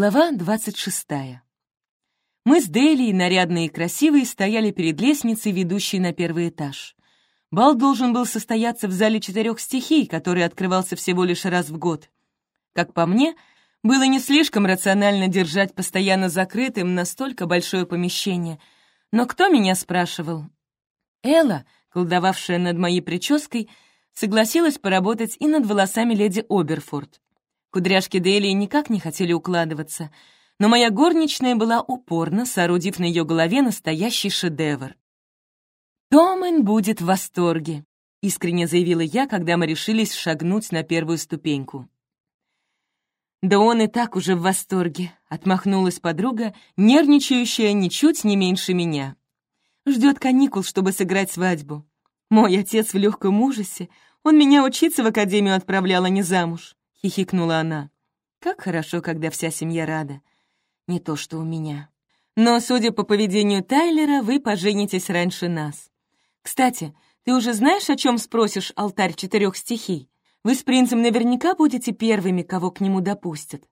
Глава двадцать шестая. Мы с Дели, нарядные и красивые, стояли перед лестницей, ведущей на первый этаж. Бал должен был состояться в зале четырех стихий, который открывался всего лишь раз в год. Как по мне, было не слишком рационально держать постоянно закрытым настолько большое помещение. Но кто меня спрашивал? Элла, колдовавшая над моей прической, согласилась поработать и над волосами леди Оберфорд. Кудряшки Дели никак не хотели укладываться, но моя горничная была упорна, соорудив на ее голове настоящий шедевр. «Томен будет в восторге», — искренне заявила я, когда мы решились шагнуть на первую ступеньку. «Да он и так уже в восторге», — отмахнулась подруга, нервничающая ничуть не меньше меня. Ждет каникул, чтобы сыграть свадьбу. Мой отец в легком ужасе. Он меня учиться в академию отправлял, а не замуж», — хихикнула она. «Как хорошо, когда вся семья рада. Не то, что у меня. Но, судя по поведению Тайлера, вы поженитесь раньше нас. Кстати, ты уже знаешь, о чем спросишь алтарь четырех стихий? Вы с принцем наверняка будете первыми, кого к нему допустят.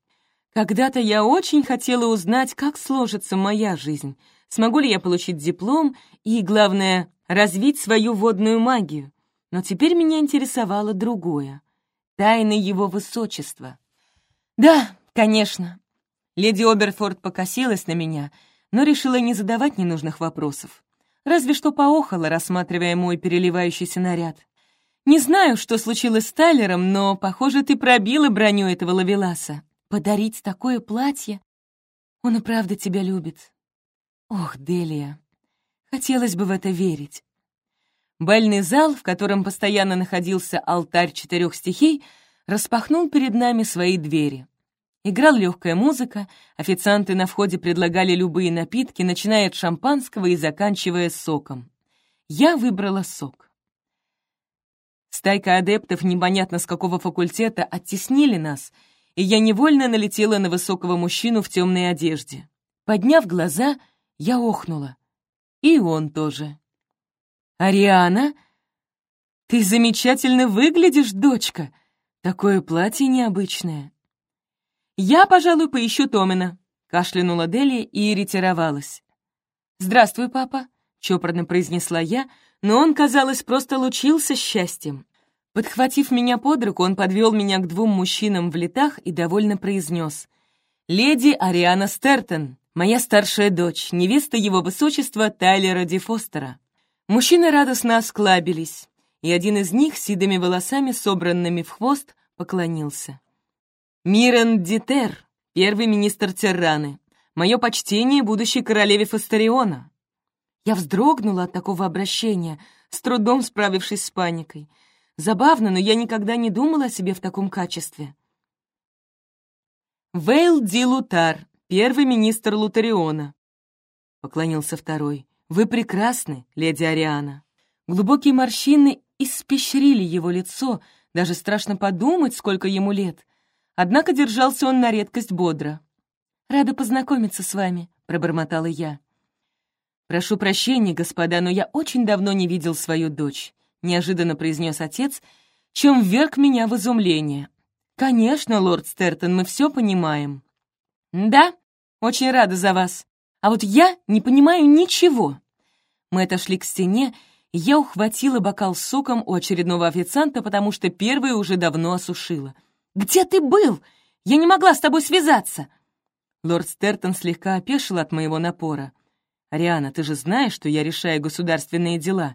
Когда-то я очень хотела узнать, как сложится моя жизнь, смогу ли я получить диплом и, главное, развить свою водную магию. Но теперь меня интересовало другое — тайны его высочества. «Да, конечно». Леди Оберфорд покосилась на меня, но решила не задавать ненужных вопросов. Разве что поохала, рассматривая мой переливающийся наряд. Не знаю, что случилось с Тайлером, но, похоже, ты пробила броню этого лавеласа. Подарить такое платье? Он и правда тебя любит. Ох, Делия, хотелось бы в это верить. Бальный зал, в котором постоянно находился алтарь четырех стихий, распахнул перед нами свои двери. Играла легкая музыка, официанты на входе предлагали любые напитки, начиная от шампанского и заканчивая соком. Я выбрала сок. Стайка адептов непонятно с какого факультета оттеснили нас, и я невольно налетела на высокого мужчину в темной одежде. Подняв глаза, я охнула. И он тоже. «Ариана, ты замечательно выглядишь, дочка. Такое платье необычное». «Я, пожалуй, поищу Томина», — кашлянула Дели и ретировалась. «Здравствуй, папа», — чопорно произнесла я, но он, казалось, просто лучился счастьем. Подхватив меня под руку, он подвел меня к двум мужчинам в летах и довольно произнес. «Леди Ариана Стертон, моя старшая дочь, невеста его высочества Тайлера Ди Фостера». Мужчины радостно осклабились, и один из них, седыми волосами, собранными в хвост, поклонился. «Мирен Дитер, первый министр Терраны, мое почтение будущей королеве Фастериона». Я вздрогнула от такого обращения, с трудом справившись с паникой. Забавно, но я никогда не думала о себе в таком качестве. «Вейл Ди Лутар, первый министр Лутариона», — поклонился второй. «Вы прекрасны, леди Ариана». Глубокие морщины испещрили его лицо, даже страшно подумать, сколько ему лет. Однако держался он на редкость бодро. «Рада познакомиться с вами», — пробормотала я. «Прошу прощения, господа, но я очень давно не видел свою дочь», — неожиданно произнес отец, чем вверг меня в изумление. «Конечно, лорд Стертон, мы все понимаем». «Да, очень рада за вас. А вот я не понимаю ничего». Мы отошли к стене, и я ухватила бокал с соком у очередного официанта, потому что первый уже давно осушила. «Где ты был? Я не могла с тобой связаться!» Лорд Стертон слегка опешил от моего напора. «Ариана, ты же знаешь, что я решаю государственные дела?»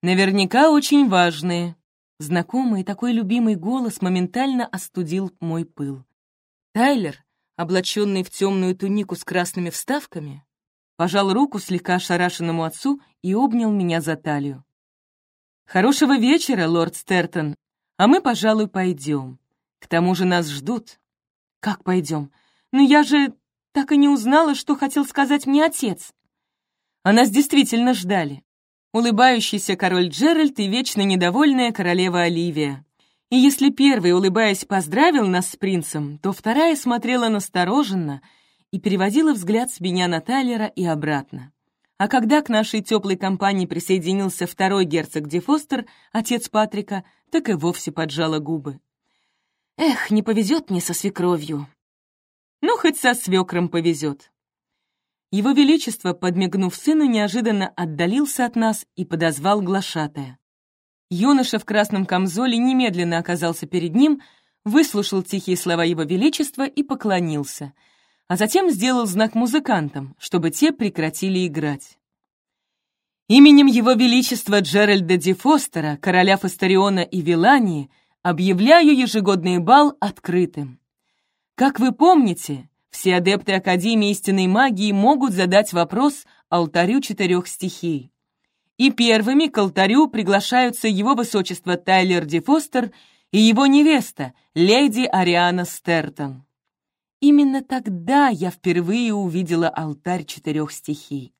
«Наверняка очень важные». Знакомый такой любимый голос моментально остудил мой пыл. Тайлер, облаченный в темную тунику с красными вставками, пожал руку слегка ошарашенному отцу и обнял меня за талию. «Хорошего вечера, лорд Стертон, а мы, пожалуй, пойдем. К тому же нас ждут». «Как пойдем? Ну я же так и не узнала, что хотел сказать мне отец. А нас действительно ждали. Улыбающийся король Джеральд и вечно недовольная королева Оливия. И если первый, улыбаясь, поздравил нас с принцем, то вторая смотрела настороженно и переводила взгляд с меня на Тайлера и обратно. А когда к нашей теплой компании присоединился второй герцог Ди Фостер, отец Патрика, так и вовсе поджала губы. «Эх, не повезет мне со свекровью. Ну, хоть со свекром повезет. Его Величество, подмигнув сыну, неожиданно отдалился от нас и подозвал глашатая. Юноша в красном камзоле немедленно оказался перед ним, выслушал тихие слова Его Величества и поклонился, а затем сделал знак музыкантам, чтобы те прекратили играть. Именем Его Величества Джеральда Ди Фостера, короля Фастариона и Вилании, объявляю ежегодный бал открытым. Как вы помните, все адепты Академии истинной магии могут задать вопрос алтарю четырех стихий. И первыми к алтарю приглашаются его высочество Тайлер Ди Фостер и его невеста, леди Ариана Стертон. Именно тогда я впервые увидела алтарь четырех стихий.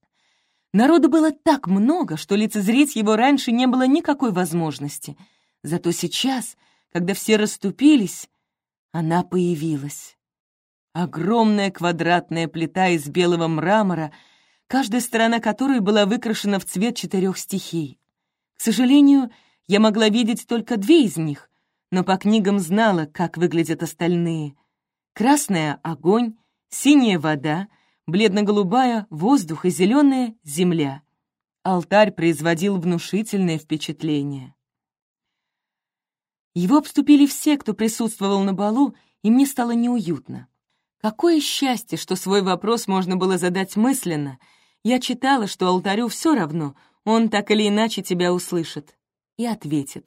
Народу было так много, что лицезреть его раньше не было никакой возможности. Зато сейчас, когда все расступились, она появилась. Огромная квадратная плита из белого мрамора, каждая сторона которой была выкрашена в цвет четырех стихий. К сожалению, я могла видеть только две из них, но по книгам знала, как выглядят остальные. Красная — огонь, синяя — вода — бледно-голубая — воздух и зеленая — земля. Алтарь производил внушительное впечатление. Его обступили все, кто присутствовал на балу, и мне стало неуютно. Какое счастье, что свой вопрос можно было задать мысленно. Я читала, что алтарю все равно, он так или иначе тебя услышит. И ответит.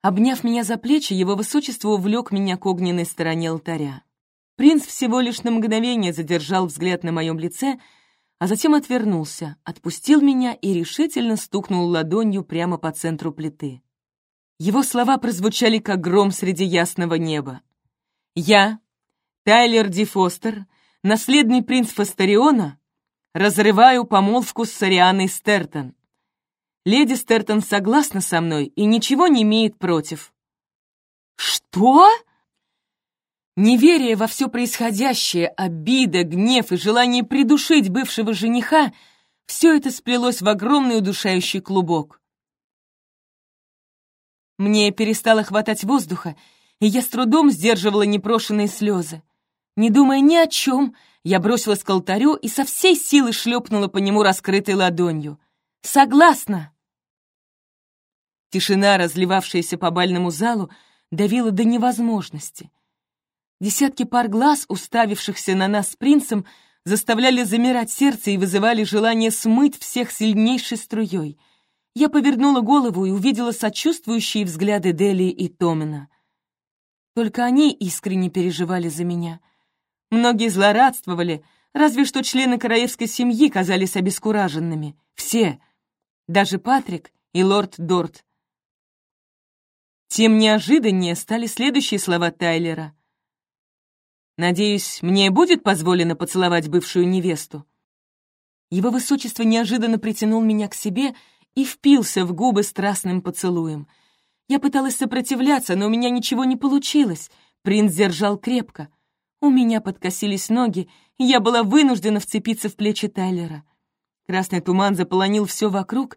Обняв меня за плечи, его высочество увлек меня к огненной стороне алтаря. Принц всего лишь на мгновение задержал взгляд на моем лице, а затем отвернулся, отпустил меня и решительно стукнул ладонью прямо по центру плиты. Его слова прозвучали, как гром среди ясного неба. «Я, Тайлер Ди Фостер, наследный принц Фастариона, разрываю помолвку с Сарианой Стертон. Леди Стертон согласна со мной и ничего не имеет против». «Что?» Неверие во все происходящее, обида, гнев и желание придушить бывшего жениха — все это сплелось в огромный удушающий клубок. Мне перестало хватать воздуха, и я с трудом сдерживала непрошенные слезы. Не думая ни о чем, я бросилась к алтарю и со всей силы шлепнула по нему раскрытой ладонью. «Согласна!» Тишина, разливавшаяся по бальному залу, давила до невозможности. Десятки пар глаз, уставившихся на нас с принцем, заставляли замирать сердце и вызывали желание смыть всех сильнейшей струей. Я повернула голову и увидела сочувствующие взгляды Дели и Томина. Только они искренне переживали за меня. Многие злорадствовали, разве что члены королевской семьи казались обескураженными. Все, даже Патрик и лорд Дорт. Тем неожиданнее стали следующие слова Тайлера. Надеюсь, мне будет позволено поцеловать бывшую невесту?» Его высочество неожиданно притянул меня к себе и впился в губы страстным поцелуем. Я пыталась сопротивляться, но у меня ничего не получилось. Принц держал крепко. У меня подкосились ноги, и я была вынуждена вцепиться в плечи Тайлера. Красный туман заполонил все вокруг,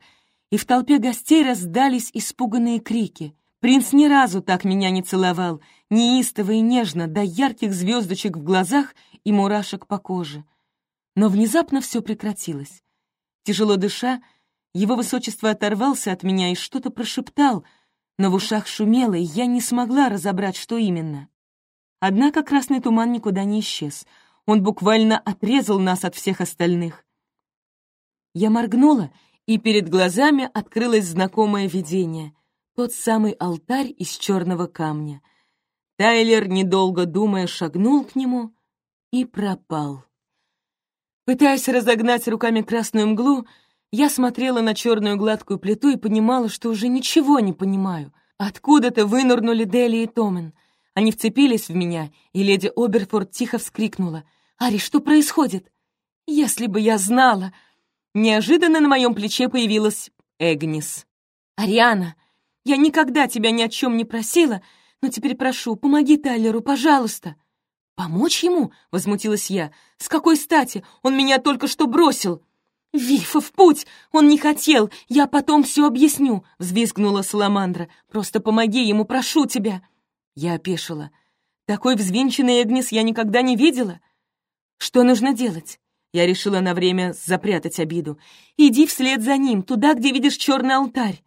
и в толпе гостей раздались испуганные крики. Принц ни разу так меня не целовал, неистово и нежно, до ярких звездочек в глазах и мурашек по коже. Но внезапно все прекратилось. Тяжело дыша, его высочество оторвался от меня и что-то прошептал, но в ушах шумело, и я не смогла разобрать, что именно. Однако красный туман никуда не исчез. Он буквально отрезал нас от всех остальных. Я моргнула, и перед глазами открылось знакомое видение — тот самый алтарь из черного камня. Тайлер, недолго думая, шагнул к нему и пропал. Пытаясь разогнать руками красную мглу, я смотрела на черную гладкую плиту и понимала, что уже ничего не понимаю. Откуда-то вынырнули Дели и Томен. Они вцепились в меня, и леди Оберфорд тихо вскрикнула. «Ари, что происходит?» «Если бы я знала!» Неожиданно на моем плече появилась Эгнис. «Ариана, я никогда тебя ни о чем не просила, но теперь прошу, помоги Тайлеру, пожалуйста». «Помочь ему?» — возмутилась я. «С какой стати? Он меня только что бросил!» «Вифа, в путь! Он не хотел! Я потом все объясню!» — взвизгнула Саламандра. «Просто помоги ему, прошу тебя!» Я опешила. Такой взвинченной Эгнис я никогда не видела. Что нужно делать? Я решила на время запрятать обиду. Иди вслед за ним, туда, где видишь черный алтарь.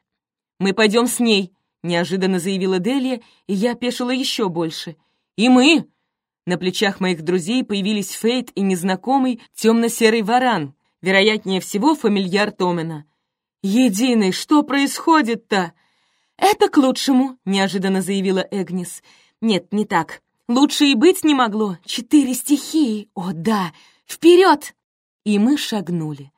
Мы пойдем с ней, неожиданно заявила Делия, и я опешила еще больше. И мы! На плечах моих друзей появились Фейт и незнакомый темно-серый варан, вероятнее всего фамильяр Томена. «Единый, что происходит-то?» «Это к лучшему», — неожиданно заявила Эгнис. «Нет, не так. Лучше и быть не могло. Четыре стихии. О, да! Вперед!» И мы шагнули.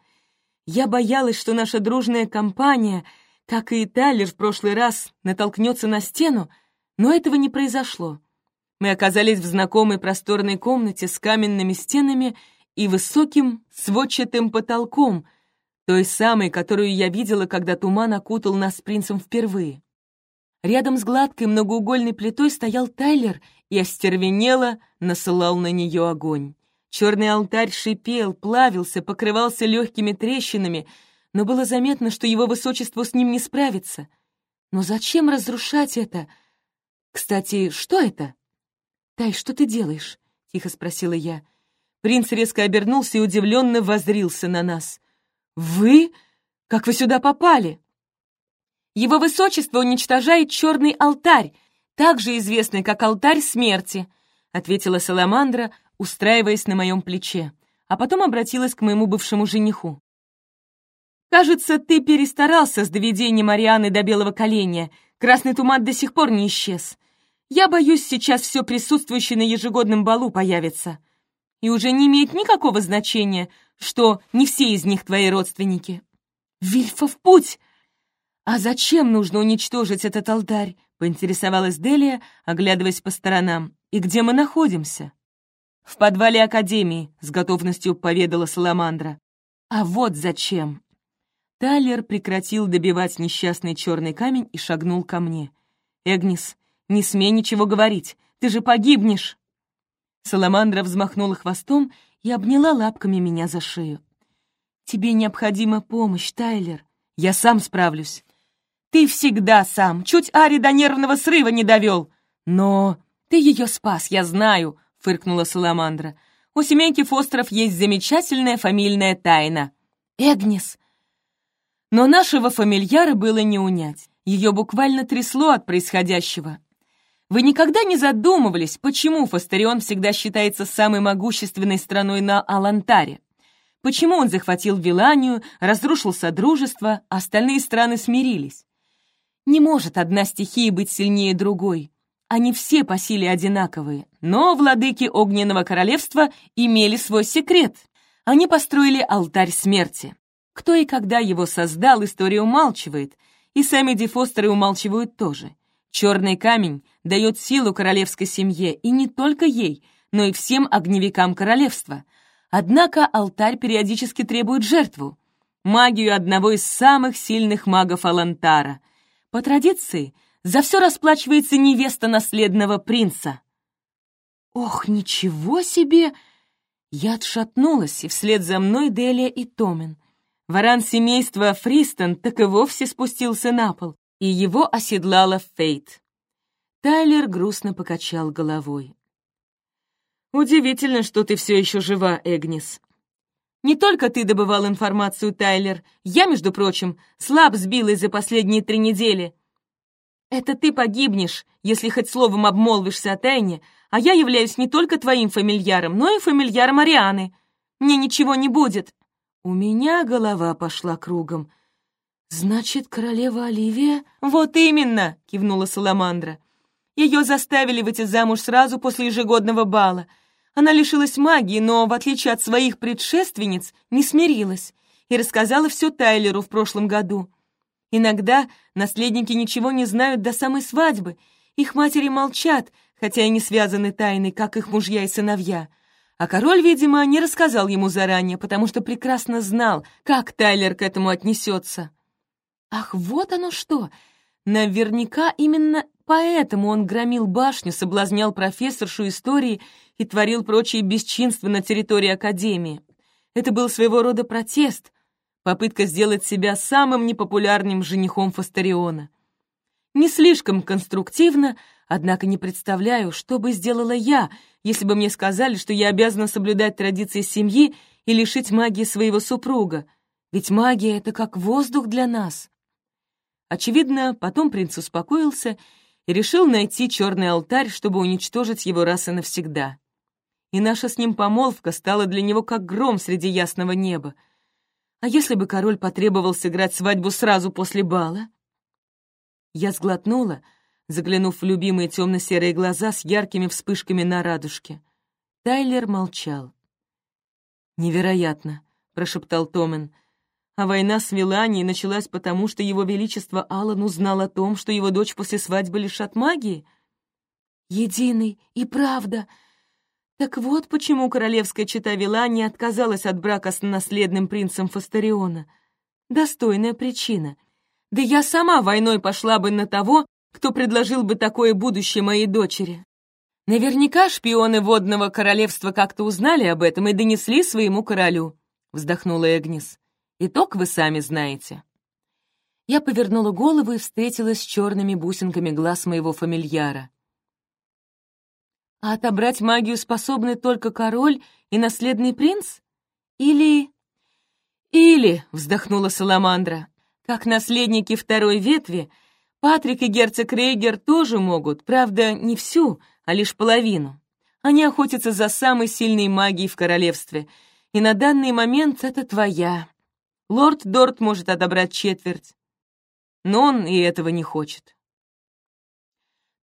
Я боялась, что наша дружная компания, как и Тайлер в прошлый раз, натолкнется на стену, но этого не произошло. Мы оказались в знакомой просторной комнате с каменными стенами и высоким сводчатым потолком, той самой, которую я видела, когда туман окутал нас с принцем впервые. Рядом с гладкой многоугольной плитой стоял Тайлер и остервенело насылал на нее огонь. Черный алтарь шипел, плавился, покрывался легкими трещинами, но было заметно, что его высочеству с ним не справится. Но зачем разрушать это? Кстати, что это? «Тай, что ты делаешь?» — тихо спросила я. Принц резко обернулся и удивленно возрился на нас. «Вы? Как вы сюда попали?» «Его высочество уничтожает черный алтарь, также известный как алтарь смерти», — ответила Саламандра, устраиваясь на моем плече, а потом обратилась к моему бывшему жениху. «Кажется, ты перестарался с доведением Марианы до белого коленя. Красный туман до сих пор не исчез. Я боюсь, сейчас все присутствующее на ежегодном балу появится. И уже не имеет никакого значения, что не все из них твои родственники. Вильфа в путь! А зачем нужно уничтожить этот алтарь? Поинтересовалась Делия, оглядываясь по сторонам. И где мы находимся? В подвале Академии, с готовностью поведала Саламандра. А вот зачем. Тайлер прекратил добивать несчастный черный камень и шагнул ко мне. «Эгнис, не смей ничего говорить, ты же погибнешь!» Саламандра взмахнула хвостом и обняла лапками меня за шею. «Тебе необходима помощь, Тайлер. Я сам справлюсь». «Ты всегда сам, чуть Ари до нервного срыва не довел!» «Но ты ее спас, я знаю», — фыркнула Саламандра. «У семейки Фостеров есть замечательная фамильная тайна. Эгнис!» Но нашего фамильяра было не унять. Ее буквально трясло от происходящего. Вы никогда не задумывались, почему Фастерион всегда считается самой могущественной страной на Алантаре? Почему он захватил Виланию, разрушил Содружество, а остальные страны смирились? Не может одна стихия быть сильнее другой. Они все по силе одинаковые, но владыки Огненного Королевства имели свой секрет. Они построили алтарь смерти. Кто и когда его создал, история умалчивает, и сами Дефостеры умалчивают тоже. Черный камень дает силу королевской семье, и не только ей, но и всем огневикам королевства. Однако алтарь периодически требует жертву. Магию одного из самых сильных магов Алантара. По традиции, за все расплачивается невеста наследного принца. «Ох, ничего себе!» Я отшатнулась, и вслед за мной Делия и Томин. Варан семейства Фристон так и вовсе спустился на пол и его оседлала Фейт. Тайлер грустно покачал головой. «Удивительно, что ты все еще жива, Эгнис. Не только ты добывал информацию, Тайлер. Я, между прочим, слаб сбилась за последние три недели. Это ты погибнешь, если хоть словом обмолвишься о тайне, а я являюсь не только твоим фамильяром, но и фамильяром Арианы. Мне ничего не будет». У меня голова пошла кругом. «Значит, королева Оливия?» «Вот именно!» — кивнула Саламандра. «Ее заставили выйти замуж сразу после ежегодного бала. Она лишилась магии, но, в отличие от своих предшественниц, не смирилась и рассказала все Тайлеру в прошлом году. Иногда наследники ничего не знают до самой свадьбы, их матери молчат, хотя и не связаны тайной, как их мужья и сыновья. А король, видимо, не рассказал ему заранее, потому что прекрасно знал, как Тайлер к этому отнесется. Ах, вот оно что! Наверняка именно поэтому он громил башню, соблазнял профессоршу истории и творил прочие бесчинства на территории Академии. Это был своего рода протест, попытка сделать себя самым непопулярным женихом Фастариона. Не слишком конструктивно, Однако не представляю, что бы сделала я, если бы мне сказали, что я обязана соблюдать традиции семьи и лишить магии своего супруга. Ведь магия — это как воздух для нас. Очевидно, потом принц успокоился и решил найти черный алтарь, чтобы уничтожить его раз и навсегда. И наша с ним помолвка стала для него как гром среди ясного неба. А если бы король потребовал сыграть свадьбу сразу после бала? Я сглотнула, заглянув в любимые темно-серые глаза с яркими вспышками на радужке. Тайлер молчал. «Невероятно», — прошептал Томен, — а война с Меланией началась потому, что его величество Аллан узнал о том, что его дочь после свадьбы лишат магии? Единый и правда. Так вот почему королевская чета Вилания отказалась от брака с наследным принцем Фастариона. Достойная причина. Да я сама войной пошла бы на того, кто предложил бы такое будущее моей дочери. Наверняка шпионы водного королевства как-то узнали об этом и донесли своему королю, вздохнула Эгнис. Итог вы сами знаете. Я повернула голову и встретилась с черными бусинками глаз моего фамильяра. А отобрать магию способны только король и наследный принц? Или... Или, вздохнула Саламандра, как наследники второй ветви, Патрик и герцог Рейгер тоже могут, правда, не всю, а лишь половину. Они охотятся за самой сильной магией в королевстве, и на данный момент это твоя. Лорд Дорт может отобрать четверть, но он и этого не хочет.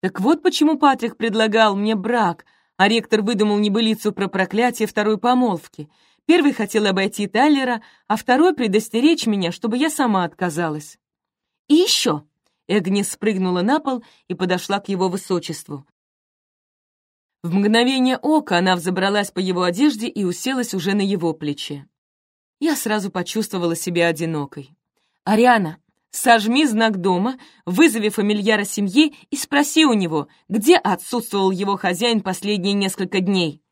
Так вот почему Патрик предлагал мне брак, а ректор выдумал небылицу про проклятие второй помолвки. Первый хотел обойти Тайлера, а второй предостеречь меня, чтобы я сама отказалась. И еще Эгнес спрыгнула на пол и подошла к его высочеству. В мгновение ока она взобралась по его одежде и уселась уже на его плече я сразу почувствовала себя одинокой. «Ариана, сожми знак дома, вызови фамильяра семьи и спроси у него, где отсутствовал его хозяин последние несколько дней».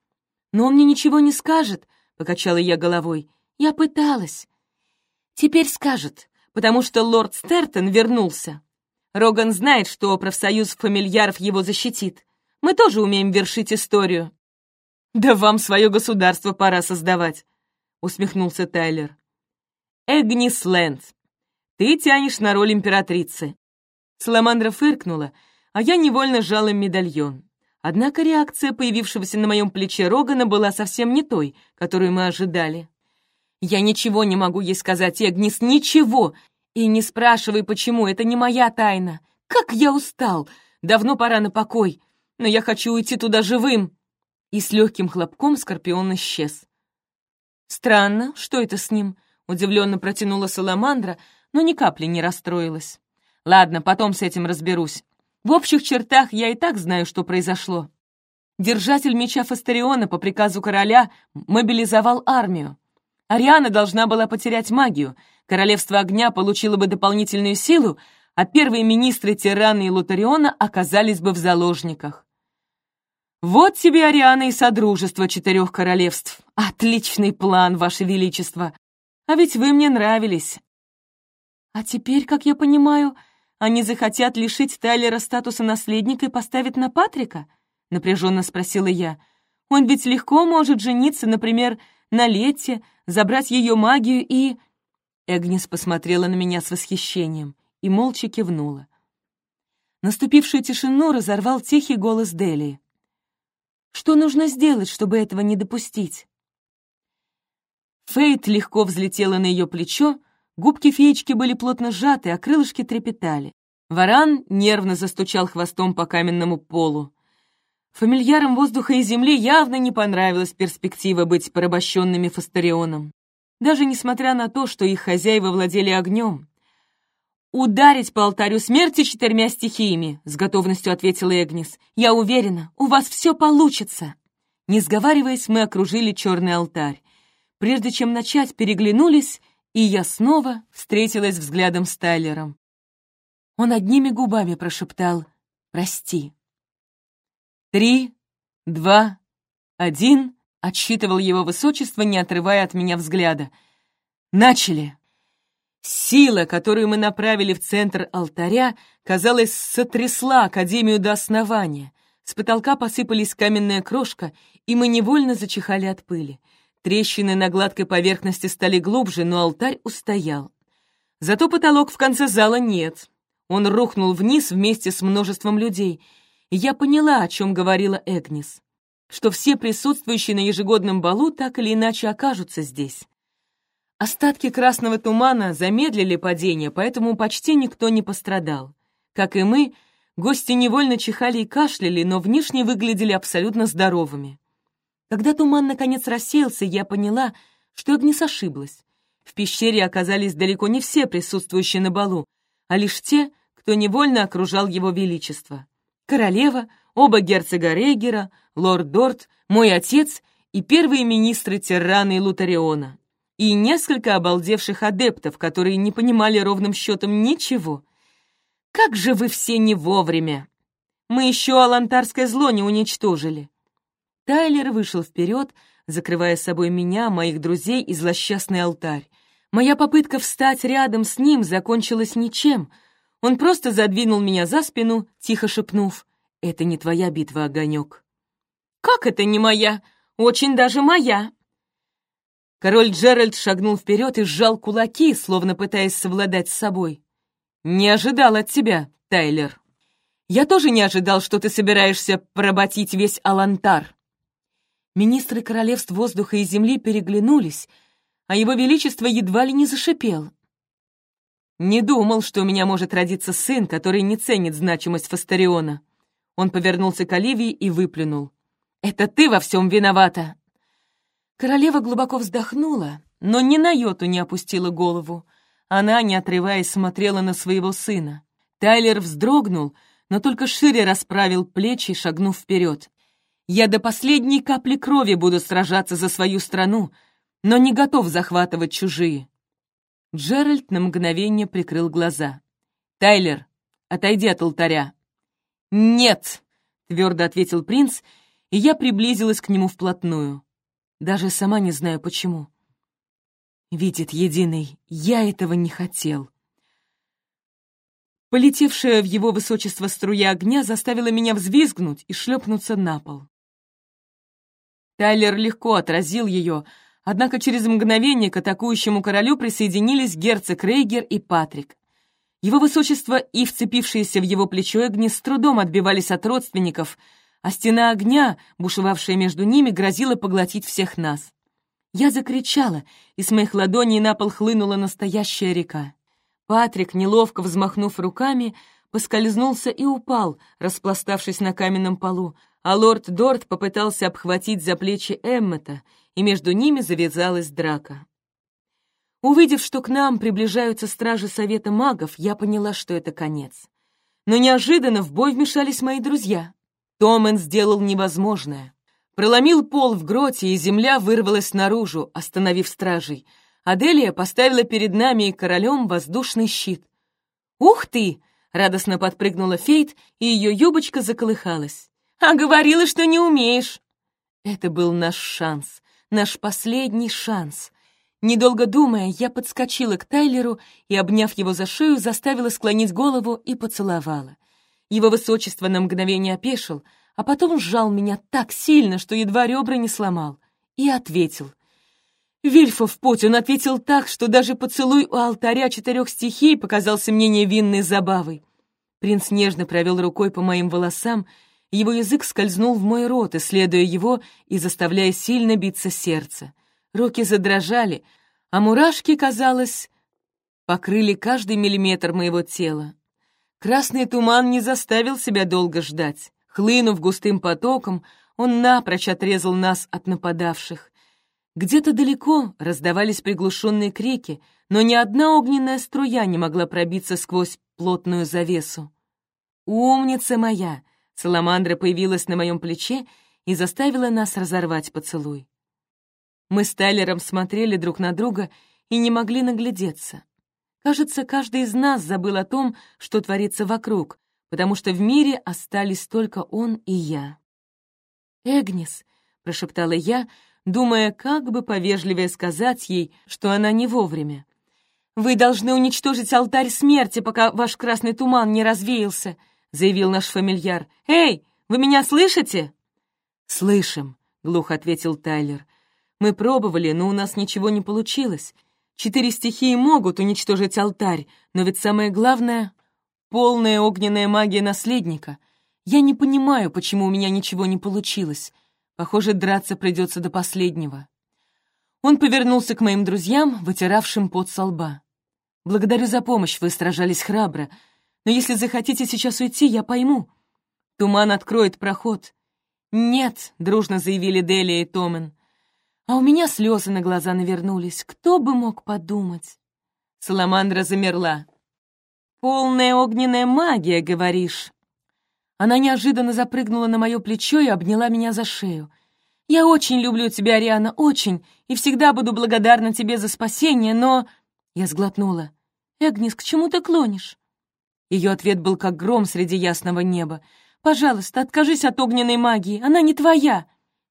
«Но он мне ничего не скажет», — покачала я головой. «Я пыталась». «Теперь скажет, потому что лорд Стертон вернулся. Роган знает, что профсоюз фамильяров его защитит. Мы тоже умеем вершить историю». «Да вам свое государство пора создавать», — усмехнулся Тайлер. «Эгнис Лэнд, ты тянешь на роль императрицы». Саламандра фыркнула, а я невольно сжал им медальон. Однако реакция появившегося на моем плече Рогана была совсем не той, которую мы ожидали. «Я ничего не могу ей сказать, Эгнис, ничего! И не спрашивай, почему, это не моя тайна. Как я устал! Давно пора на покой, но я хочу уйти туда живым!» И с легким хлопком Скорпион исчез. «Странно, что это с ним?» — удивленно протянула Саламандра, но ни капли не расстроилась. «Ладно, потом с этим разберусь. В общих чертах я и так знаю, что произошло. Держатель меча Фастериона по приказу короля мобилизовал армию. Ариана должна была потерять магию, королевство огня получило бы дополнительную силу, а первые министры Тирана и Лутариона оказались бы в заложниках. «Вот тебе, Ариана, и Содружество Четырех Королевств. Отличный план, Ваше Величество. А ведь вы мне нравились». «А теперь, как я понимаю, они захотят лишить Тайлера статуса наследника и поставить на Патрика?» — напряженно спросила я. «Он ведь легко может жениться, например, на Лете, забрать ее магию и...» Эгнис посмотрела на меня с восхищением и молча кивнула. Наступившую тишину разорвал тихий голос Делии. Что нужно сделать, чтобы этого не допустить? Фейт легко взлетела на ее плечо, губки феечки были плотно сжаты, а крылышки трепетали. Варан нервно застучал хвостом по каменному полу. Фамильярам воздуха и земли явно не понравилась перспектива быть порабощенными Фастарионом. Даже несмотря на то, что их хозяева владели огнем. «Ударить по алтарю смерти четырьмя стихиями», — с готовностью ответила Эгнис. «Я уверена, у вас все получится». Не сговариваясь, мы окружили черный алтарь. Прежде чем начать, переглянулись, и я снова встретилась взглядом с Тайлером. Он одними губами прошептал «Прости». «Три, два, один», — отсчитывал его высочество, не отрывая от меня взгляда. «Начали!» Сила, которую мы направили в центр алтаря, казалось, сотрясла Академию до основания. С потолка посыпались каменная крошка, и мы невольно зачихали от пыли. Трещины на гладкой поверхности стали глубже, но алтарь устоял. Зато потолок в конце зала нет. Он рухнул вниз вместе с множеством людей, я поняла, о чем говорила Эгнис, что все присутствующие на ежегодном балу так или иначе окажутся здесь. Остатки красного тумана замедлили падение, поэтому почти никто не пострадал. Как и мы, гости невольно чихали и кашляли, но внешне выглядели абсолютно здоровыми. Когда туман наконец рассеялся, я поняла, что Агнес ошиблась. В пещере оказались далеко не все присутствующие на балу, а лишь те, кто невольно окружал его величество. Королева, оба герцога Рейгера, лорд Дорт, мой отец и первые министры Террана и Лутариона и несколько обалдевших адептов, которые не понимали ровным счетом ничего. «Как же вы все не вовремя! Мы еще алантарское зло не уничтожили!» Тайлер вышел вперед, закрывая собой меня, моих друзей и злосчастный алтарь. Моя попытка встать рядом с ним закончилась ничем. Он просто задвинул меня за спину, тихо шепнув, «Это не твоя битва, огонек». «Как это не моя? Очень даже моя!» Король Джеральд шагнул вперед и сжал кулаки, словно пытаясь совладать с собой. «Не ожидал от тебя, Тайлер. Я тоже не ожидал, что ты собираешься поработить весь Алантар». Министры королевств воздуха и земли переглянулись, а его величество едва ли не зашипел. «Не думал, что у меня может родиться сын, который не ценит значимость Фастариона». Он повернулся к Оливии и выплюнул. «Это ты во всем виновата!» Королева глубоко вздохнула, но ни на йоту не опустила голову. Она, не отрываясь, смотрела на своего сына. Тайлер вздрогнул, но только шире расправил плечи, шагнув вперед. «Я до последней капли крови буду сражаться за свою страну, но не готов захватывать чужие». Джеральд на мгновение прикрыл глаза. «Тайлер, отойди от алтаря». «Нет!» — твердо ответил принц, и я приблизилась к нему вплотную. Даже сама не знаю почему. Видит единый, я этого не хотел. Полетевшая в его высочество струя огня заставила меня взвизгнуть и шлепнуться на пол. Тайлер легко отразил ее, однако через мгновение к атакующему королю присоединились герцог Рейгер и Патрик. Его высочество и вцепившиеся в его плечо Эгни с трудом отбивались от родственников — а стена огня, бушевавшая между ними, грозила поглотить всех нас. Я закричала, и с моих ладоней на пол хлынула настоящая река. Патрик, неловко взмахнув руками, поскользнулся и упал, распластавшись на каменном полу, а лорд Дорт попытался обхватить за плечи Эммета, и между ними завязалась драка. Увидев, что к нам приближаются стражи Совета магов, я поняла, что это конец. Но неожиданно в бой вмешались мои друзья. Томен сделал невозможное. Проломил пол в гроте, и земля вырвалась наружу, остановив стражей. Аделия поставила перед нами и королем воздушный щит. «Ух ты!» — радостно подпрыгнула Фейт, и ее юбочка заколыхалась. «А говорила, что не умеешь!» Это был наш шанс, наш последний шанс. Недолго думая, я подскочила к Тайлеру и, обняв его за шею, заставила склонить голову и поцеловала. Его высочество на мгновение опешил, а потом сжал меня так сильно, что едва ребра не сломал, и ответил. Вильфов путь он ответил так, что даже поцелуй у алтаря четырех стихий показался мне невинной забавой. Принц нежно провел рукой по моим волосам, его язык скользнул в мой рот, исследуя его и заставляя сильно биться сердце. Руки задрожали, а мурашки, казалось, покрыли каждый миллиметр моего тела. Красный туман не заставил себя долго ждать. Хлынув густым потоком, он напрочь отрезал нас от нападавших. Где-то далеко раздавались приглушенные крики, но ни одна огненная струя не могла пробиться сквозь плотную завесу. «Умница моя!» Саламандра появилась на моем плече и заставила нас разорвать поцелуй. Мы с Тайлером смотрели друг на друга и не могли наглядеться. Кажется, каждый из нас забыл о том, что творится вокруг, потому что в мире остались только он и я. «Эгнис», — прошептала я, думая, как бы повежливее сказать ей, что она не вовремя. «Вы должны уничтожить алтарь смерти, пока ваш красный туман не развеялся», — заявил наш фамильяр. «Эй, вы меня слышите?» «Слышим», — глухо ответил Тайлер. «Мы пробовали, но у нас ничего не получилось. Четыре стихии могут уничтожить алтарь, но ведь самое главное — полная огненная магия наследника. Я не понимаю, почему у меня ничего не получилось. Похоже, драться придется до последнего». Он повернулся к моим друзьям, вытиравшим пот со лба. «Благодарю за помощь, вы сражались храбро, но если захотите сейчас уйти, я пойму. Туман откроет проход». «Нет», — дружно заявили Делия и Томен. А у меня слезы на глаза навернулись. Кто бы мог подумать? Саламандра замерла. «Полная огненная магия, говоришь?» Она неожиданно запрыгнула на мое плечо и обняла меня за шею. «Я очень люблю тебя, Ариана, очень, и всегда буду благодарна тебе за спасение, но...» Я сглотнула. «Эгнис, к чему ты клонишь?» Ее ответ был как гром среди ясного неба. «Пожалуйста, откажись от огненной магии, она не твоя!»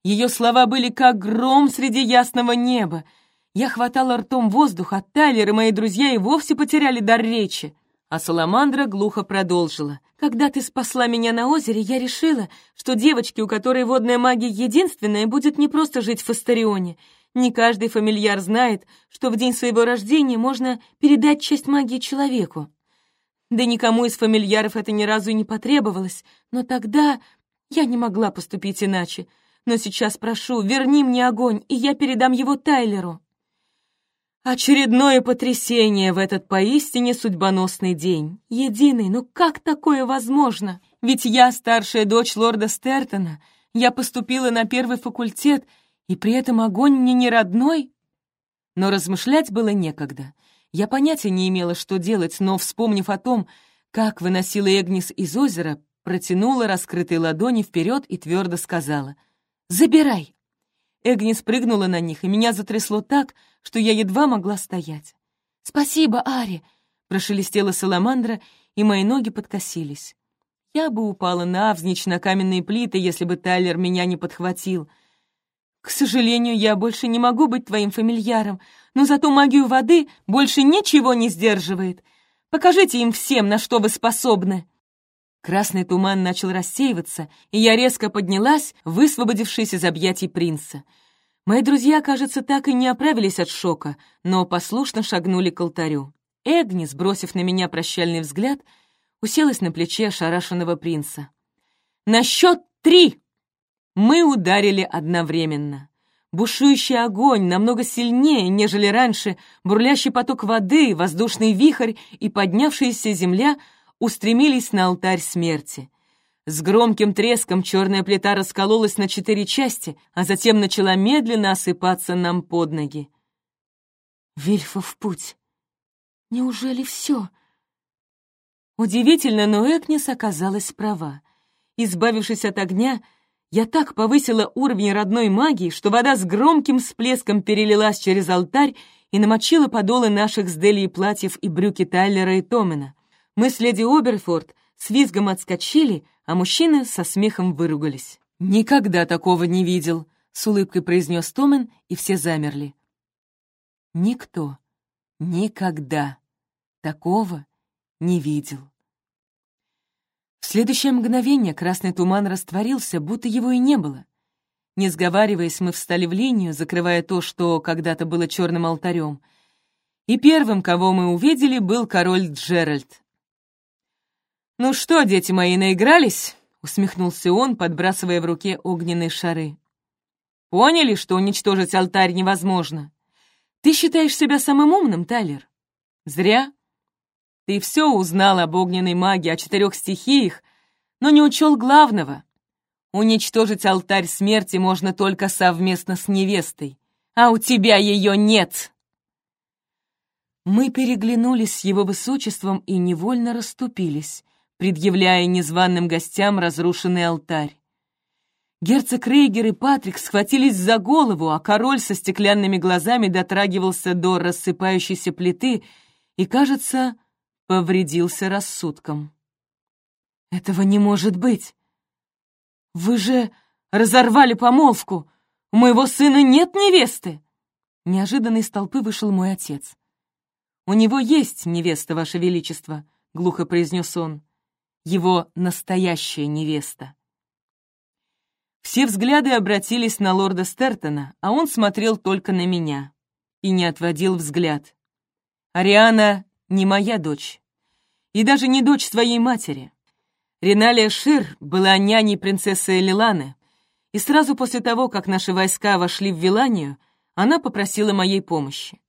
Ее слова были как гром среди ясного неба. Я хватала ртом воздух, а Тайлер и мои друзья и вовсе потеряли дар речи. А Саламандра глухо продолжила. «Когда ты спасла меня на озере, я решила, что девочке, у которой водная магия единственная, будет не просто жить в Астарионе. Не каждый фамильяр знает, что в день своего рождения можно передать часть магии человеку. Да никому из фамильяров это ни разу и не потребовалось, но тогда я не могла поступить иначе. Но сейчас прошу, верни мне огонь, и я передам его Тайлеру. Очередное потрясение в этот поистине судьбоносный день. Единый, ну как такое возможно? Ведь я старшая дочь лорда Стертона, я поступила на первый факультет, и при этом огонь мне не родной. Но размышлять было некогда. Я понятия не имела, что делать, но, вспомнив о том, как выносила Эгнис из озера, протянула раскрытые ладони вперед и твердо сказала — «Забирай!» Эгни спрыгнула на них, и меня затрясло так, что я едва могла стоять. «Спасибо, Ари!» — прошелестела саламандра, и мои ноги подкосились. Я бы упала навзничь на каменные плиты, если бы Тайлер меня не подхватил. «К сожалению, я больше не могу быть твоим фамильяром, но зато магию воды больше ничего не сдерживает. Покажите им всем, на что вы способны!» Красный туман начал рассеиваться, и я резко поднялась, высвободившись из объятий принца. Мои друзья, кажется, так и не оправились от шока, но послушно шагнули к алтарю. Эгни, сбросив на меня прощальный взгляд, уселась на плече ошарашенного принца. «На счет три!» Мы ударили одновременно. Бушующий огонь намного сильнее, нежели раньше, бурлящий поток воды, воздушный вихрь и поднявшаяся земля — устремились на алтарь смерти. С громким треском черная плита раскололась на четыре части, а затем начала медленно осыпаться нам под ноги. Вильфа в путь. Неужели все? Удивительно, но Экнис оказалась права. Избавившись от огня, я так повысила уровень родной магии, что вода с громким всплеском перелилась через алтарь и намочила подолы наших с Дели платьев и брюки Тайлера и Томена. Мы с леди Оберфорд с визгом отскочили, а мужчины со смехом выругались. «Никогда такого не видел», — с улыбкой произнес Томен, и все замерли. Никто никогда такого не видел. В следующее мгновение красный туман растворился, будто его и не было. Не сговариваясь, мы встали в линию, закрывая то, что когда-то было черным алтарем. И первым, кого мы увидели, был король Джеральд. «Ну что, дети мои, наигрались?» — усмехнулся он, подбрасывая в руке огненные шары. «Поняли, что уничтожить алтарь невозможно? Ты считаешь себя самым умным, Тайлер? Зря. Ты все узнал об огненной магии, о четырех стихиях, но не учел главного. Уничтожить алтарь смерти можно только совместно с невестой, а у тебя ее нет!» Мы переглянулись с его высочеством и невольно расступились предъявляя незваным гостям разрушенный алтарь. Герцог Рейгер и Патрик схватились за голову, а король со стеклянными глазами дотрагивался до рассыпающейся плиты и, кажется, повредился рассудком. «Этого не может быть! Вы же разорвали помолвку! У моего сына нет невесты!» Неожиданно из толпы вышел мой отец. «У него есть невеста, Ваше Величество», — глухо произнес он. «Его настоящая невеста». Все взгляды обратились на лорда Стертона, а он смотрел только на меня и не отводил взгляд. «Ариана не моя дочь, и даже не дочь своей матери. Реналия Шир была няней принцессы Элиланы, и сразу после того, как наши войска вошли в Виланию, она попросила моей помощи.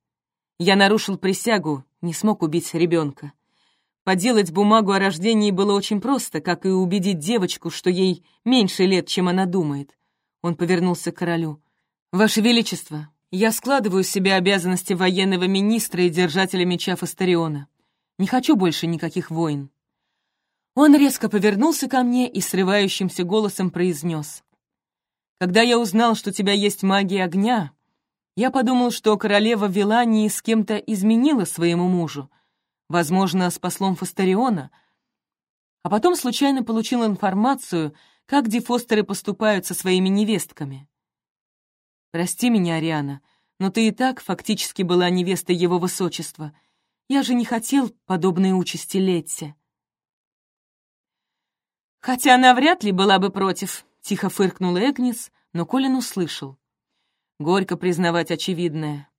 Я нарушил присягу, не смог убить ребенка. Поделать бумагу о рождении было очень просто, как и убедить девочку, что ей меньше лет, чем она думает. Он повернулся к королю. «Ваше Величество, я складываю в себя обязанности военного министра и держателя меча Фастариона. Не хочу больше никаких войн». Он резко повернулся ко мне и срывающимся голосом произнес. «Когда я узнал, что у тебя есть магия огня, я подумал, что королева Вилании с кем-то изменила своему мужу, возможно, с послом Фастариона, а потом случайно получил информацию, как дефостеры поступают со своими невестками. Прости меня, Ариана, но ты и так фактически была невестой его высочества. Я же не хотел подобной участи Летти. Хотя она вряд ли была бы против, — тихо фыркнул Эгнис, но Колин услышал. Горько признавать очевидное.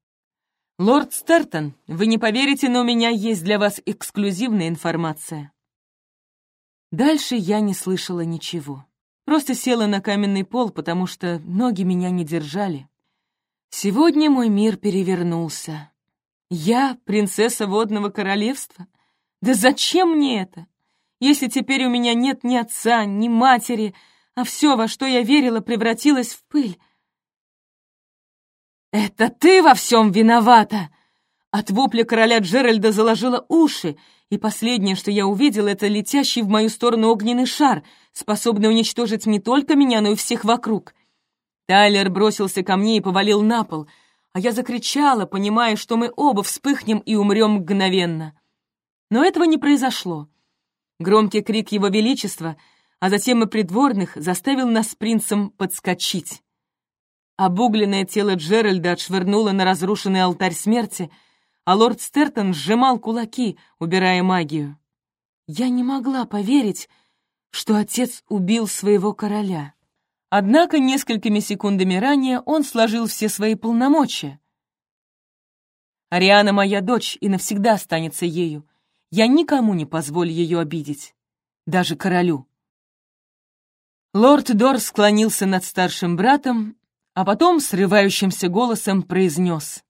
«Лорд Стертон, вы не поверите, но у меня есть для вас эксклюзивная информация». Дальше я не слышала ничего. Просто села на каменный пол, потому что ноги меня не держали. Сегодня мой мир перевернулся. Я принцесса водного королевства? Да зачем мне это? Если теперь у меня нет ни отца, ни матери, а все, во что я верила, превратилось в пыль. «Это ты во всем виновата!» От вопля короля Джеральда заложила уши, и последнее, что я увидел, это летящий в мою сторону огненный шар, способный уничтожить не только меня, но и всех вокруг. Тайлер бросился ко мне и повалил на пол, а я закричала, понимая, что мы оба вспыхнем и умрем мгновенно. Но этого не произошло. Громкий крик его величества, а затем и придворных, заставил нас с принцем подскочить. Обугленное тело Джеральда отшвырнуло на разрушенный алтарь смерти, а лорд Стертон сжимал кулаки, убирая магию. Я не могла поверить, что отец убил своего короля. Однако несколькими секундами ранее он сложил все свои полномочия. Ариана моя дочь и навсегда останется ею. Я никому не позволю ее обидеть, даже королю. Лорд Дор склонился над старшим братом а потом срывающимся голосом произнес.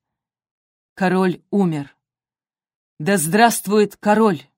Король умер. Да здравствует король!